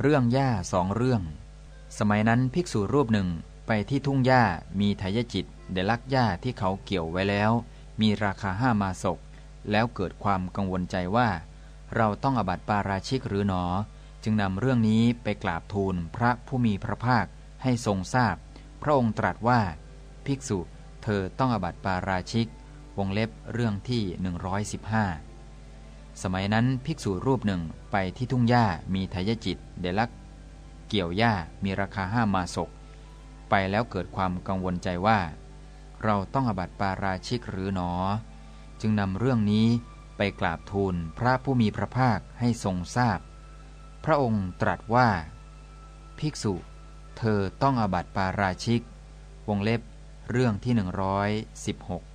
เรื่องหญ้าสองเรื่อง สมัยนั้นภิกษุรูปหนึ่งไปที่ทุ่งหญ้ามีทายจิตได้ลักหญ้าที่เขาเกี่ยวไว้แล้ว มีราคาห้ามาศก แล้วเกิดความกังวลใจว่า เราต้องอบัติปาราชิกหรือหนอ จึงนำเรื่องนี้ไปกราบทูลพระผู้มีพระภาคให้ทรงทราบพพระองค์ตรัสว่า ภิกษุเธอต้องอบัติปาราชิก วงเล็บเรื่องที่ 115 สมัยนั้นภิกษุรูปหนึ่งไปที่ทุ่งหญ้ามีทายจิต เดลัก เกี่ยวหญ้ามีราคาห้ามาศก ไปแล้วเกิดความกังวลใจว่า เราต้องอบัติปาราชิกหรือหนอ จึงนำเรื่องนี้ไปกราบทูลพระผู้มีพระภาคให้ทรงทราบพพระองค์ตรัสว่า ภิกษุ เธอต้องอบัติปาราชิก วงเล็บเรื่องที่ 116